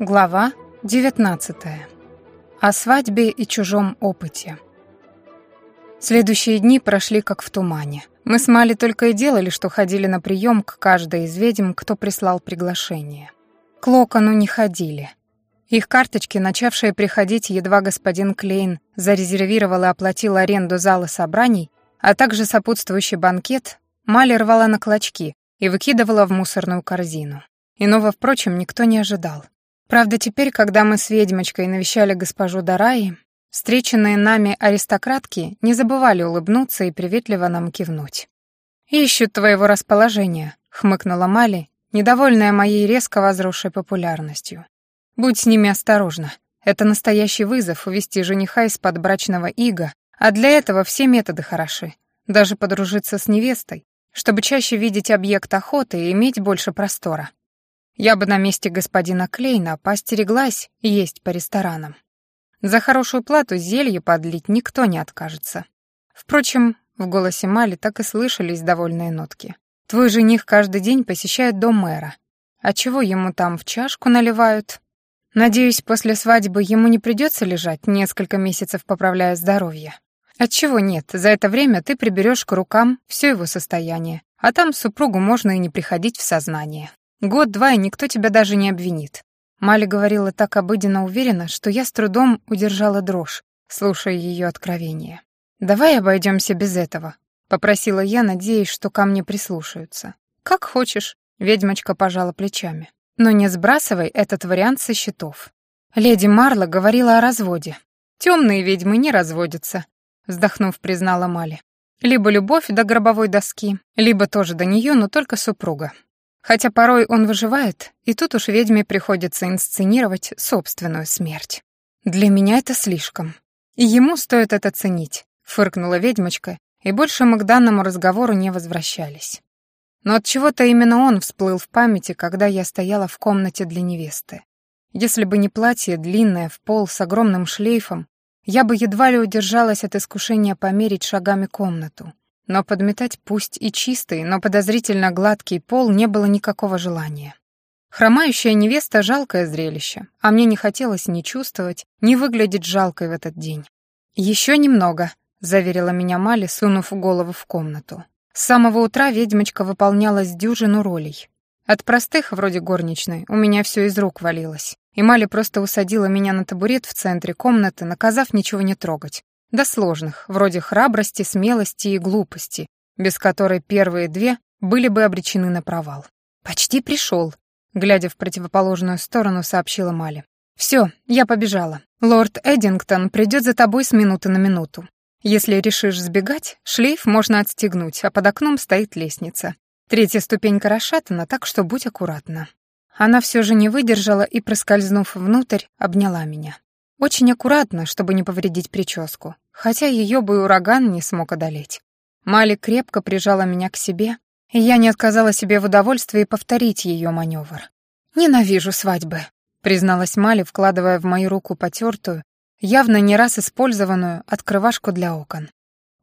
Глава 19. О свадьбе и чужом опыте. Следующие дни прошли как в тумане. Мы с Мали только и делали, что ходили на прием к каждой из ведьм, кто прислал приглашение. К Локону не ходили. Их карточки, начавшие приходить, едва господин Клейн зарезервировал и оплатил аренду зала собраний, а также сопутствующий банкет, Мали рвала на клочки и выкидывала в мусорную корзину. Иного, впрочем, никто не ожидал. Правда, теперь, когда мы с ведьмочкой навещали госпожу Дараи, встреченные нами аристократки не забывали улыбнуться и приветливо нам кивнуть. «Ищут твоего расположения», — хмыкнула Мали, недовольная моей резко возросшей популярностью. «Будь с ними осторожна. Это настоящий вызов увести жениха из-под брачного ига, а для этого все методы хороши. Даже подружиться с невестой, чтобы чаще видеть объект охоты и иметь больше простора. Я бы на месте господина Клейна постереглась есть по ресторанам. За хорошую плату зелье подлить никто не откажется. Впрочем, в голосе Мали так и слышались довольные нотки. «Твой жених каждый день посещает дом мэра. А чего ему там в чашку наливают? Надеюсь, после свадьбы ему не придется лежать несколько месяцев, поправляя здоровье. Отчего нет, за это время ты приберешь к рукам все его состояние, а там супругу можно и не приходить в сознание. Год-два, и никто тебя даже не обвинит. Мали говорила так обыденно уверенно, что я с трудом удержала дрожь, слушая ее откровение. «Давай обойдемся без этого», — попросила я, надеясь, что ко мне прислушаются. «Как хочешь», — ведьмочка пожала плечами. «Но не сбрасывай этот вариант со счетов». Леди Марла говорила о разводе. «Темные ведьмы не разводятся», — вздохнув, признала Мали. «Либо любовь до гробовой доски, либо тоже до нее, но только супруга. Хотя порой он выживает, и тут уж ведьме приходится инсценировать собственную смерть. Для меня это слишком. И ему стоит это ценить, фыркнула ведьмочка, и больше мы к данному разговору не возвращались. Но от чего-то именно он всплыл в памяти, когда я стояла в комнате для невесты. Если бы не платье длинное в пол с огромным шлейфом, я бы едва ли удержалась от искушения померить шагами комнату но подметать пусть и чистый, но подозрительно гладкий пол не было никакого желания. Хромающая невеста — жалкое зрелище, а мне не хотелось ни чувствовать, ни выглядеть жалкой в этот день. «Еще немного», — заверила меня Мали, сунув голову в комнату. С самого утра ведьмочка выполняла дюжину ролей. От простых, вроде горничной, у меня все из рук валилось. И Мали просто усадила меня на табурет в центре комнаты, наказав ничего не трогать до сложных, вроде храбрости, смелости и глупости, без которой первые две были бы обречены на провал. «Почти пришел», — глядя в противоположную сторону, сообщила Мали. «Все, я побежала. Лорд Эдингтон придет за тобой с минуты на минуту. Если решишь сбегать, шлейф можно отстегнуть, а под окном стоит лестница. Третья ступенька расшатана, так что будь аккуратна». Она все же не выдержала и, проскользнув внутрь, обняла меня. Очень аккуратно, чтобы не повредить прическу, хотя ее бы ураган не смог одолеть. Мали крепко прижала меня к себе, и я не отказала себе в удовольствии повторить ее маневр. «Ненавижу свадьбы», — призналась Мали, вкладывая в мою руку потертую, явно не раз использованную открывашку для окон.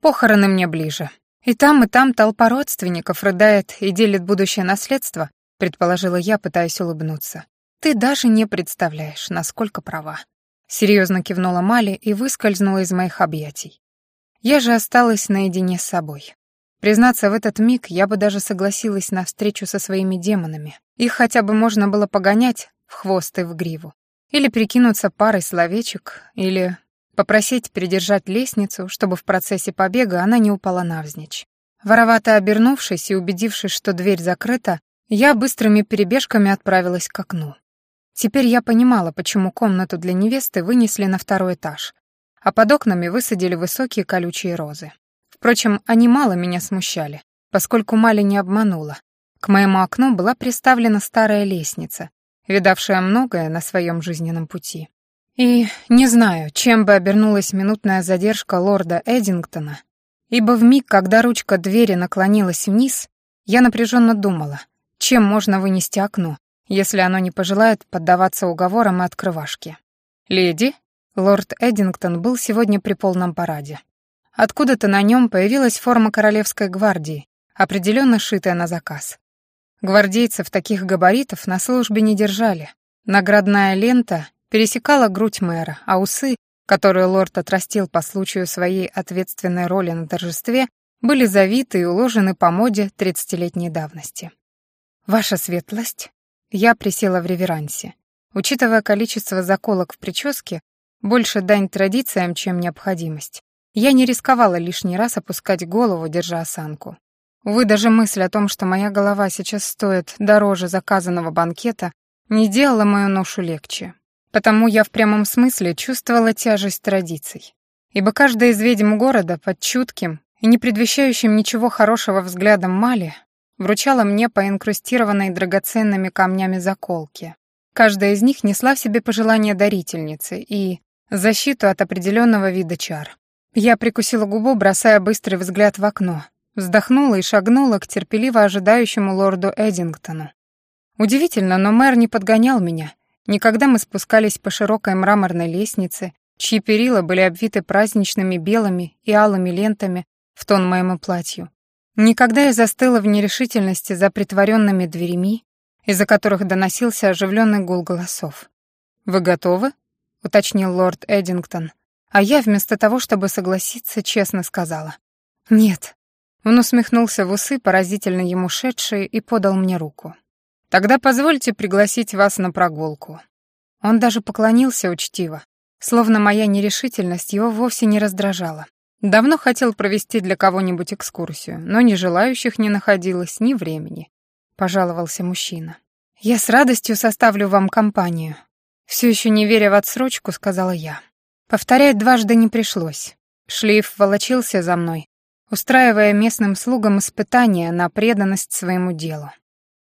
«Похороны мне ближе. И там, и там толпа родственников рыдает и делит будущее наследство», — предположила я, пытаясь улыбнуться. «Ты даже не представляешь, насколько права». Серьезно кивнула Мали и выскользнула из моих объятий. Я же осталась наедине с собой. Признаться, в этот миг я бы даже согласилась на встречу со своими демонами. Их хотя бы можно было погонять в хвост и в гриву. Или прикинуться парой словечек, или попросить придержать лестницу, чтобы в процессе побега она не упала навзничь. Воровато обернувшись и убедившись, что дверь закрыта, я быстрыми перебежками отправилась к окну. Теперь я понимала, почему комнату для невесты вынесли на второй этаж, а под окнами высадили высокие колючие розы. Впрочем, они мало меня смущали, поскольку Мали не обманула. К моему окну была приставлена старая лестница, видавшая многое на своем жизненном пути. И не знаю, чем бы обернулась минутная задержка лорда Эдингтона, ибо в миг, когда ручка двери наклонилась вниз, я напряженно думала, чем можно вынести окно, если оно не пожелает поддаваться уговорам и открывашке. «Леди?» Лорд Эдингтон был сегодня при полном параде. Откуда-то на нем появилась форма Королевской гвардии, определенно шитая на заказ. Гвардейцев таких габаритов на службе не держали, Наградная лента пересекала грудь мэра, а усы, которые лорд отрастил по случаю своей ответственной роли на торжестве, были завиты и уложены по моде тридцатилетней давности. «Ваша светлость?» Я присела в реверансе. Учитывая количество заколок в прическе, больше дань традициям, чем необходимость. Я не рисковала лишний раз опускать голову, держа осанку. Увы, даже мысль о том, что моя голова сейчас стоит дороже заказанного банкета, не делала мою ношу легче. Потому я в прямом смысле чувствовала тяжесть традиций. Ибо каждая из ведьм города под чутким и не предвещающим ничего хорошего взглядом Мали вручала мне по инкрустированной драгоценными камнями заколке. Каждая из них несла в себе пожелание дарительницы и защиту от определенного вида чар. Я прикусила губу, бросая быстрый взгляд в окно, вздохнула и шагнула к терпеливо ожидающему лорду Эдингтону. Удивительно, но мэр не подгонял меня. Никогда мы спускались по широкой мраморной лестнице, чьи перила были обвиты праздничными белыми и алыми лентами в тон моему платью. Никогда я застыла в нерешительности за притворенными дверями, из-за которых доносился оживленный гул голосов. «Вы готовы?» — уточнил лорд Эдингтон. А я вместо того, чтобы согласиться, честно сказала. «Нет». Он усмехнулся в усы, поразительно ему шедшие, и подал мне руку. «Тогда позвольте пригласить вас на прогулку». Он даже поклонился учтиво, словно моя нерешительность его вовсе не раздражала. Давно хотел провести для кого-нибудь экскурсию, но ни желающих не находилось, ни времени. Пожаловался мужчина. «Я с радостью составлю вам компанию». Все еще не веря в отсрочку, сказала я. Повторять дважды не пришлось. Шлейф волочился за мной, устраивая местным слугам испытания на преданность своему делу.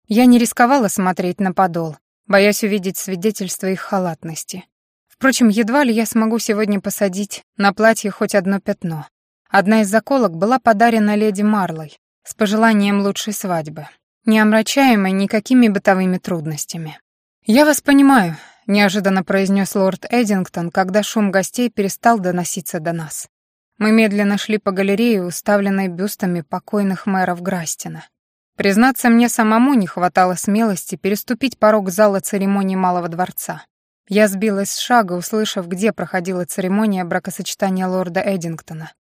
Я не рисковала смотреть на подол, боясь увидеть свидетельство их халатности. Впрочем, едва ли я смогу сегодня посадить на платье хоть одно пятно. Одна из заколок была подарена леди Марлой с пожеланием лучшей свадьбы, не омрачаемой никакими бытовыми трудностями. «Я вас понимаю», — неожиданно произнес лорд Эдингтон, когда шум гостей перестал доноситься до нас. Мы медленно шли по галерее, уставленной бюстами покойных мэров Грастина. Признаться, мне самому не хватало смелости переступить порог зала церемонии Малого дворца. Я сбилась с шага, услышав, где проходила церемония бракосочетания лорда Эдингтона.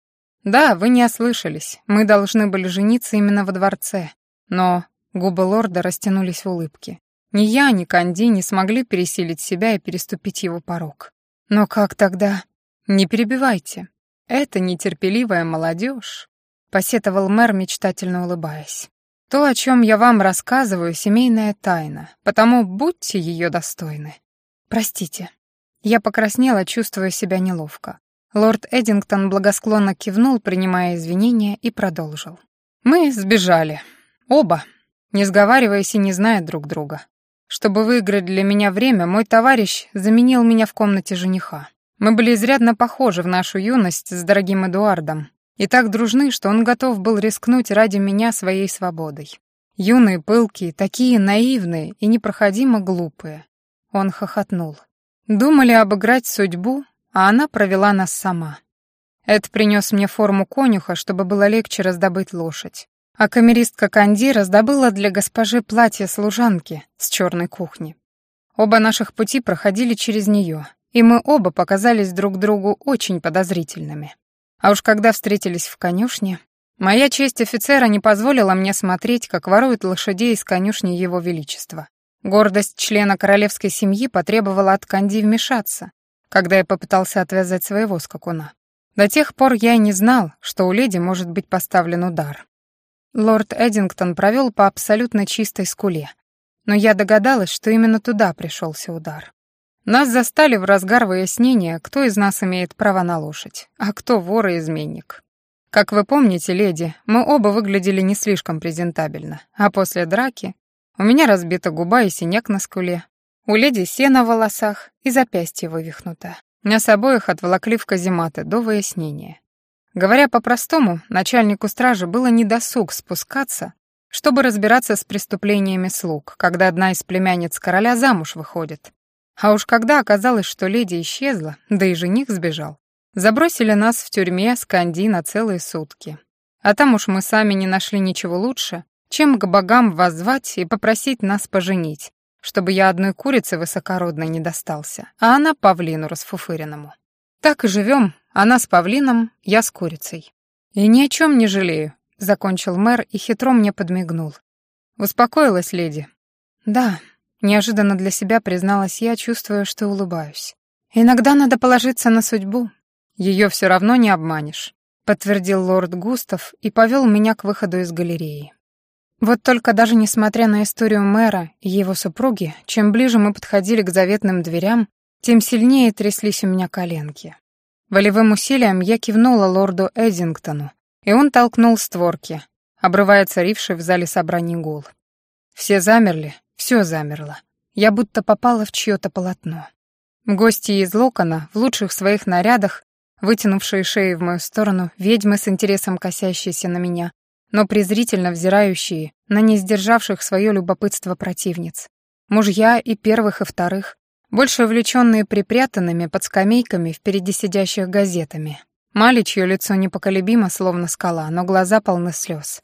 Да, вы не ослышались, мы должны были жениться именно во дворце, но губы лорда растянулись в улыбке. Ни я, ни Канди не смогли пересилить себя и переступить его порог. Но как тогда? Не перебивайте. Это нетерпеливая молодежь, посетовал мэр, мечтательно улыбаясь. То, о чем я вам рассказываю, семейная тайна, потому будьте ее достойны. Простите. Я покраснела, чувствуя себя неловко. Лорд Эдингтон благосклонно кивнул, принимая извинения, и продолжил. Мы сбежали. Оба, не сговариваясь и не зная друг друга. Чтобы выиграть для меня время, мой товарищ заменил меня в комнате жениха. Мы были изрядно похожи в нашу юность с дорогим Эдуардом, и так дружны, что он готов был рискнуть ради меня своей свободой. Юные, пылкие, такие наивные и непроходимо глупые. Он хохотнул. Думали обыграть судьбу, а она провела нас сама. Эд принес мне форму конюха, чтобы было легче раздобыть лошадь а камеристка Канди раздобыла для госпожи платье служанки с черной кухни. Оба наших пути проходили через нее, и мы оба показались друг другу очень подозрительными. А уж когда встретились в конюшне, моя честь офицера не позволила мне смотреть, как воруют лошадей из конюшни его величества. Гордость члена королевской семьи потребовала от Канди вмешаться, когда я попытался отвязать своего скакуна. До тех пор я и не знал, что у леди может быть поставлен удар. Лорд Эдингтон провел по абсолютно чистой скуле, но я догадалась, что именно туда пришелся удар. Нас застали в разгар выяснения, кто из нас имеет право на лошадь, а кто вор и изменник. Как вы помните, леди, мы оба выглядели не слишком презентабельно, а после драки у меня разбита губа и синяк на скуле, у леди сено в волосах и запястье вывихнуто. Нас обоих отволокли в казематы до выяснения. Говоря по-простому, начальнику стражи было недосуг спускаться, чтобы разбираться с преступлениями слуг, когда одна из племянниц короля замуж выходит. А уж когда оказалось, что леди исчезла, да и жених сбежал, забросили нас в тюрьме с Канди на целые сутки. А там уж мы сами не нашли ничего лучше, чем к богам воззвать и попросить нас поженить, чтобы я одной курице высокородной не достался, а она павлину расфуфыренному. Так и живем, она с павлином, я с курицей. И ни о чем не жалею, закончил мэр и хитро мне подмигнул. Успокоилась леди. Да, неожиданно для себя призналась я, чувствуя, что улыбаюсь. Иногда надо положиться на судьбу. Ее все равно не обманешь, подтвердил лорд Густав и повел меня к выходу из галереи. Вот только даже несмотря на историю мэра и его супруги, чем ближе мы подходили к заветным дверям, тем сильнее тряслись у меня коленки. Волевым усилием я кивнула лорду Эддингтону, и он толкнул створки, обрывая царивший в зале собраний гул. Все замерли, все замерло. Я будто попала в чье-то полотно. Гости из Локона, в лучших своих нарядах, вытянувшие шеи в мою сторону, ведьмы с интересом косящиеся на меня, но презрительно взирающие на не сдержавших свое любопытство противниц. Мужья и первых, и вторых, больше увлеченные припрятанными под скамейками впереди сидящих газетами. Мали, чье лицо непоколебимо, словно скала, но глаза полны слез.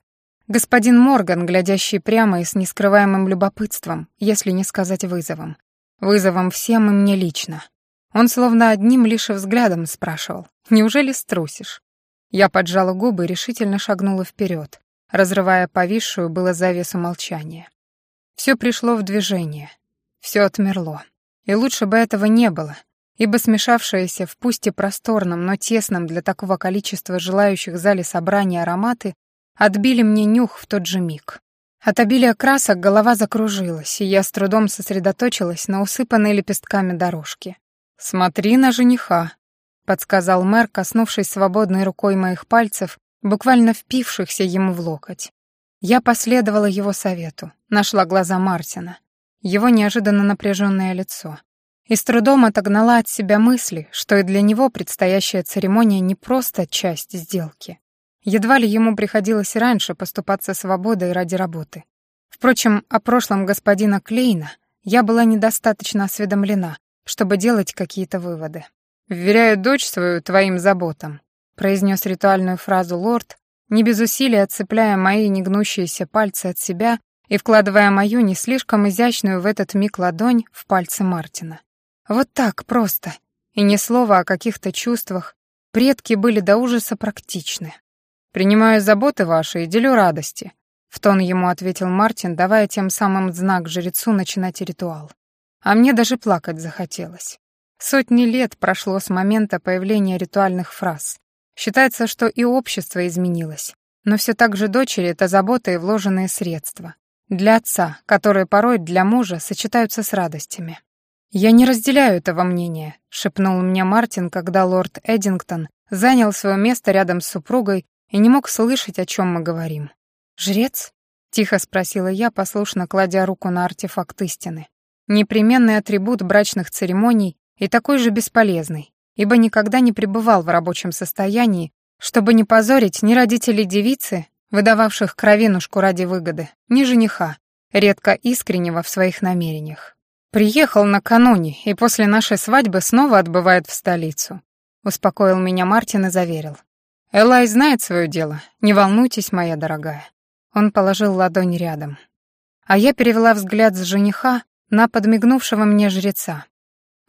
Господин Морган, глядящий прямо и с нескрываемым любопытством, если не сказать вызовом. Вызовом всем и мне лично. Он словно одним лишь взглядом спрашивал, «Неужели струсишь?» Я поджала губы и решительно шагнула вперед, разрывая повисшую было завесу молчания. Все пришло в движение, все отмерло. И лучше бы этого не было, ибо смешавшиеся в пусть и просторном, но тесном для такого количества желающих зале собрания ароматы отбили мне нюх в тот же миг. От обилия красок голова закружилась, и я с трудом сосредоточилась на усыпанной лепестками дорожке. «Смотри на жениха», — подсказал мэр, коснувшись свободной рукой моих пальцев, буквально впившихся ему в локоть. Я последовала его совету, нашла глаза Мартина, его неожиданно напряженное лицо, и с трудом отогнала от себя мысли, что и для него предстоящая церемония не просто часть сделки. Едва ли ему приходилось раньше поступаться свободой ради работы. Впрочем, о прошлом господина Клейна я была недостаточно осведомлена, чтобы делать какие-то выводы. «Вверяю дочь свою твоим заботам», — произнес ритуальную фразу лорд, не без усилия отцепляя мои негнущиеся пальцы от себя и вкладывая мою не слишком изящную в этот миг ладонь в пальцы Мартина. Вот так просто. И ни слова о каких-то чувствах. Предки были до ужаса практичны. «Принимаю заботы ваши и делю радости», — в тон ему ответил Мартин, давая тем самым знак жрецу начинать ритуал. А мне даже плакать захотелось. Сотни лет прошло с момента появления ритуальных фраз. Считается, что и общество изменилось. Но все так же дочери — это забота и вложенные средства. Для отца, которые порой для мужа сочетаются с радостями. «Я не разделяю этого мнения», — шепнул мне Мартин, когда лорд Эдингтон занял свое место рядом с супругой и не мог слышать, о чем мы говорим. «Жрец?» — тихо спросила я, послушно кладя руку на артефакт истины. Непременный атрибут брачных церемоний и такой же бесполезный, ибо никогда не пребывал в рабочем состоянии, чтобы не позорить ни родителей девицы, выдававших кровинушку ради выгоды, ни жениха, редко искреннего в своих намерениях. Приехал накануне и после нашей свадьбы снова отбывает в столицу. Успокоил меня Мартин и заверил. Элай знает свое дело, не волнуйтесь, моя дорогая. Он положил ладонь рядом. А я перевела взгляд с жениха на подмигнувшего мне жреца.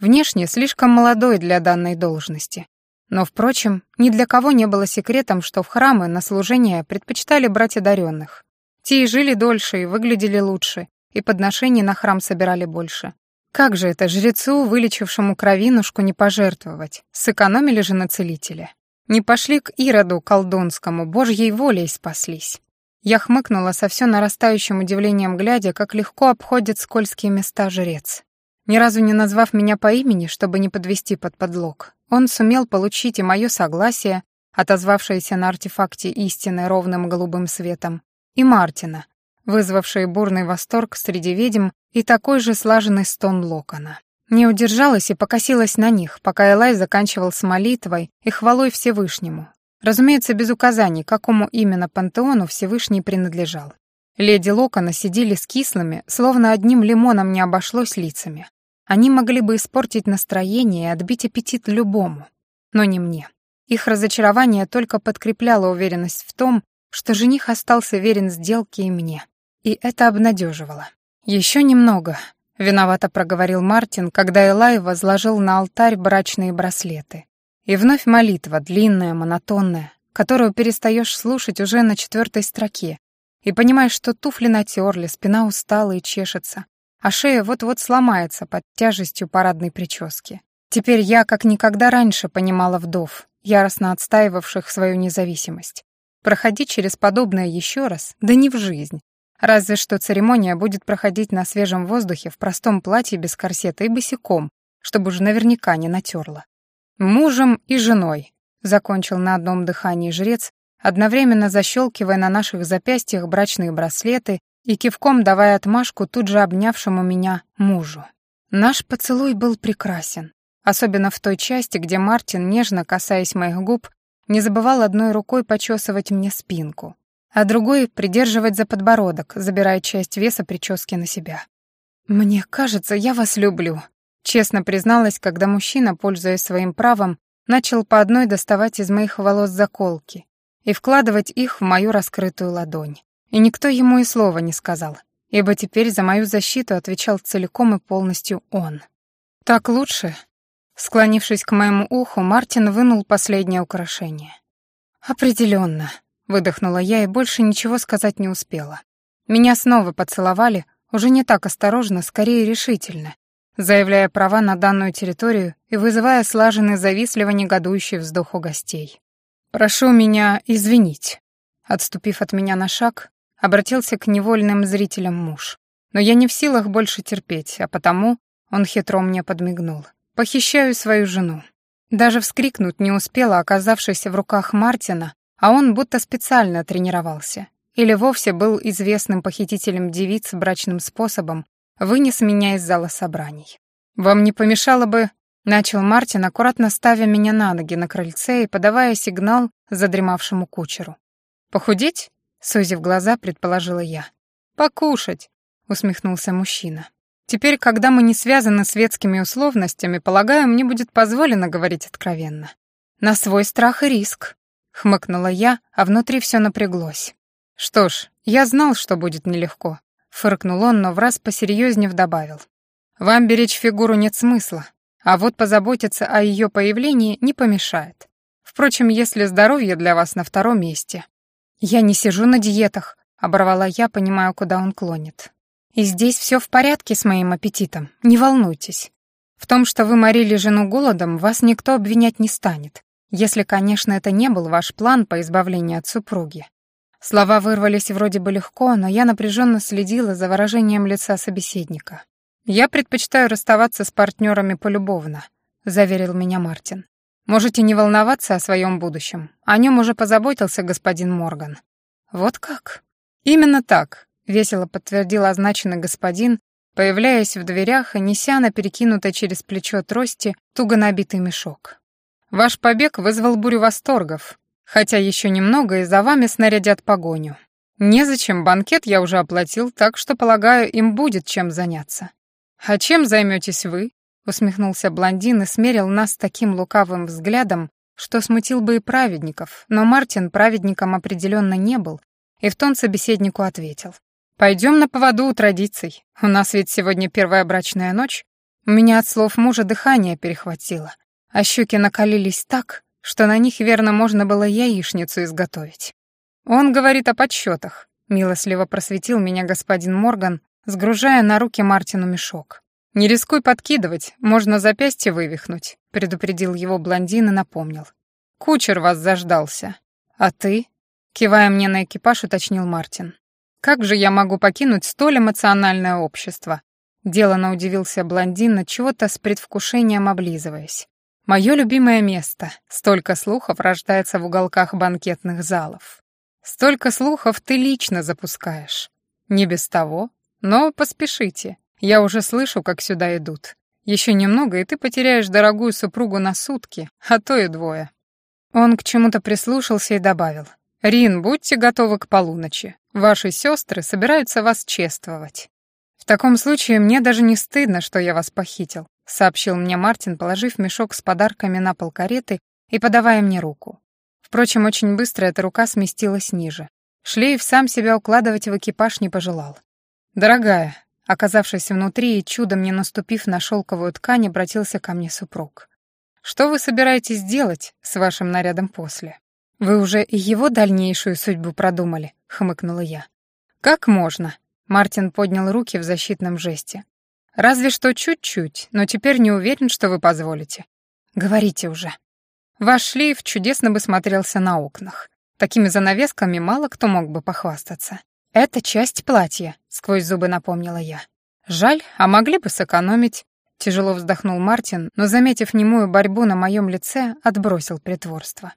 Внешне слишком молодой для данной должности. Но, впрочем, ни для кого не было секретом, что в храмы на служение предпочитали брать одаренных. Те и жили дольше, и выглядели лучше, и подношений на храм собирали больше. Как же это жрецу, вылечившему кровинушку, не пожертвовать? Сэкономили же на целителе. Не пошли к Ироду колдунскому, божьей волей спаслись. Я хмыкнула со все нарастающим удивлением, глядя, как легко обходит скользкие места жрец. Ни разу не назвав меня по имени, чтобы не подвести под подлог, он сумел получить и мое согласие, отозвавшееся на артефакте истины ровным голубым светом, и Мартина, вызвавший бурный восторг среди ведьм и такой же слаженный стон Локона. Не удержалась и покосилась на них, пока Элай заканчивал с молитвой и хвалой Всевышнему. Разумеется, без указаний, какому именно пантеону Всевышний принадлежал. Леди Локона сидели с кислыми, словно одним лимоном не обошлось лицами. Они могли бы испортить настроение и отбить аппетит любому, но не мне. Их разочарование только подкрепляло уверенность в том, что жених остался верен сделке и мне. И это обнадеживало. Еще немного, Виновато проговорил Мартин, когда Элай возложил на алтарь брачные браслеты. И вновь молитва, длинная, монотонная, которую перестаешь слушать уже на четвертой строке, и понимаешь, что туфли натерли, спина устала и чешется, а шея вот-вот сломается под тяжестью парадной прически. Теперь я, как никогда раньше, понимала вдов, яростно отстаивавших свою независимость. Проходить через подобное еще раз, да не в жизнь. Разве что церемония будет проходить на свежем воздухе в простом платье без корсета и босиком, чтобы уже наверняка не натерла. Мужем и женой, закончил на одном дыхании жрец, одновременно защелкивая на наших запястьях брачные браслеты и кивком давая отмашку тут же обнявшему меня мужу. Наш поцелуй был прекрасен, особенно в той части, где Мартин, нежно касаясь моих губ, не забывал одной рукой почесывать мне спинку, а другой — придерживать за подбородок, забирая часть веса прически на себя. «Мне кажется, я вас люблю», — честно призналась, когда мужчина, пользуясь своим правом, начал по одной доставать из моих волос заколки и вкладывать их в мою раскрытую ладонь. И никто ему и слова не сказал, ибо теперь за мою защиту отвечал целиком и полностью он. «Так лучше?» Склонившись к моему уху, Мартин вынул последнее украшение. «Определенно», — выдохнула я и больше ничего сказать не успела. Меня снова поцеловали, уже не так осторожно, скорее решительно, заявляя права на данную территорию и вызывая слаженный завистливо негодующий вздох у гостей. «Прошу меня извинить», — отступив от меня на шаг, обратился к невольным зрителям муж. Но я не в силах больше терпеть, а потому он хитро мне подмигнул. Похищаю свою жену. Даже вскрикнуть не успела, оказавшись в руках Мартина, а он будто специально тренировался. Или вовсе был известным похитителем девиц брачным способом, вынес меня из зала собраний. «Вам не помешало бы...» — начал Мартин, аккуратно ставя меня на ноги на крыльце и подавая сигнал задремавшему кучеру. «Похудеть?» — сузив глаза, предположила я. «Покушать», — усмехнулся мужчина. Теперь, когда мы не связаны светскими условностями, полагаю, мне будет позволено говорить откровенно. На свой страх и риск, хмыкнула я, а внутри все напряглось. Что ж, я знал, что будет нелегко, фыркнул он, но враз посерьезнее добавил. Вам беречь фигуру нет смысла, а вот позаботиться о ее появлении не помешает. Впрочем, если здоровье для вас на втором месте. Я не сижу на диетах, оборвала я, понимая, куда он клонит. И здесь все в порядке с моим аппетитом, не волнуйтесь. В том, что вы морили жену голодом, вас никто обвинять не станет, если, конечно, это не был ваш план по избавлению от супруги. Слова вырвались вроде бы легко, но я напряженно следила за выражением лица собеседника. «Я предпочитаю расставаться с партнерами полюбовно», — заверил меня Мартин. «Можете не волноваться о своем будущем. О нем уже позаботился господин Морган». «Вот как?» «Именно так», весело подтвердил означенный господин, появляясь в дверях и неся на перекинутой через плечо трости туго набитый мешок. «Ваш побег вызвал бурю восторгов, хотя еще немного и за вами снарядят погоню. Незачем, банкет я уже оплатил, так что, полагаю, им будет чем заняться». «А чем займетесь вы?» — усмехнулся блондин и смерил нас таким лукавым взглядом, что смутил бы и праведников, но Мартин праведником определенно не был, и в тон собеседнику ответил. Пойдем на поводу у традиций. У нас ведь сегодня первая брачная ночь. У меня от слов мужа дыхание перехватило, а щеки накалились так, что на них, верно, можно было яичницу изготовить. Он говорит о подсчетах. Милостливо просветил меня господин Морган, сгружая на руки Мартину мешок. «Не рискуй подкидывать, можно запястье вывихнуть», — предупредил его блондин и напомнил. «Кучер вас заждался. А ты?» — кивая мне на экипаж, уточнил Мартин. Как же я могу покинуть столь эмоциональное общество? Делано удивился блондин, от чего-то с предвкушением облизываясь. Мое любимое место. Столько слухов рождается в уголках банкетных залов. Столько слухов ты лично запускаешь. Не без того, но поспешите. Я уже слышу, как сюда идут. Еще немного, и ты потеряешь дорогую супругу на сутки, а то и двое. Он к чему-то прислушался и добавил. «Рин, будьте готовы к полуночи. Ваши сестры собираются вас чествовать». «В таком случае мне даже не стыдно, что я вас похитил», сообщил мне Мартин, положив мешок с подарками на пол кареты и подавая мне руку. Впрочем, очень быстро эта рука сместилась ниже. Шлейф сам себя укладывать в экипаж не пожелал. «Дорогая, Оказавшись внутри и чудом не наступив на шелковую ткань, обратился ко мне супруг. «Что вы собираетесь делать с вашим нарядом после? Вы уже и его дальнейшую судьбу продумали?» — хмыкнула я. «Как можно?» — Мартин поднял руки в защитном жесте. «Разве что чуть-чуть, но теперь не уверен, что вы позволите. Говорите уже». Ваш шлейф чудесно бы смотрелся на окнах. Такими занавесками мало кто мог бы похвастаться. «Это часть платья», — сквозь зубы напомнила я. «Жаль, а могли бы сэкономить». Тяжело вздохнул Мартин, но, заметив немую борьбу на моем лице, отбросил притворство.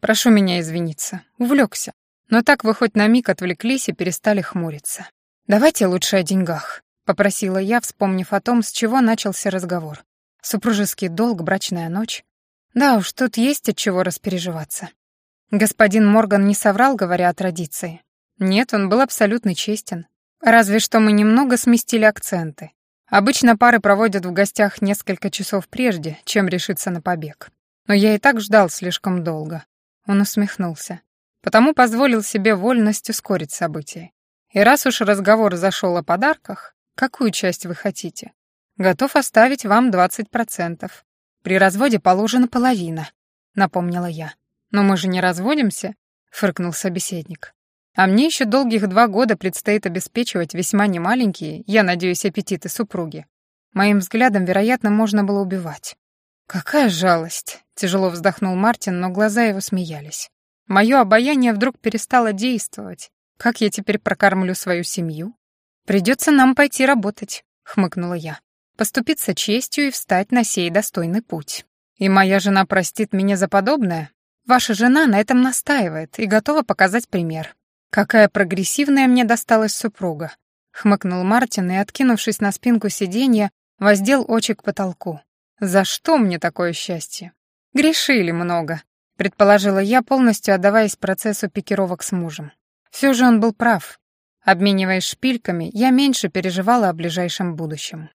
«Прошу меня извиниться. Увлекся. Но так вы хоть на миг отвлеклись и перестали хмуриться. Давайте лучше о деньгах», — попросила я, вспомнив о том, с чего начался разговор. Супружеский долг, брачная ночь. Да уж, тут есть от чего распереживаться. Господин Морган не соврал, говоря о традиции. Нет, он был абсолютно честен. Разве что мы немного сместили акценты. Обычно пары проводят в гостях несколько часов прежде, чем решиться на побег. Но я и так ждал слишком долго. Он усмехнулся. Потому позволил себе вольность ускорить события. И раз уж разговор зашел о подарках, какую часть вы хотите? Готов оставить вам 20%. При разводе положена половина, напомнила я. Но мы же не разводимся, фыркнул собеседник. А мне еще долгих два года предстоит обеспечивать весьма немаленькие, я надеюсь, аппетиты супруги. Моим взглядом, вероятно, можно было убивать. «Какая жалость!» — тяжело вздохнул Мартин, но глаза его смеялись. Мое обаяние вдруг перестало действовать. Как я теперь прокормлю свою семью? Придется нам пойти работать, хмыкнула я поступиться честью и встать на сей достойный путь. И моя жена простит меня за подобное? Ваша жена на этом настаивает и готова показать пример. Какая прогрессивная мне досталась супруга. Хмыкнул Мартин и, откинувшись на спинку сиденья, воздел очи к потолку. За что мне такое счастье? Грешили много, предположила я, полностью отдаваясь процессу пикировок с мужем. Все же он был прав. Обмениваясь шпильками, я меньше переживала о ближайшем будущем.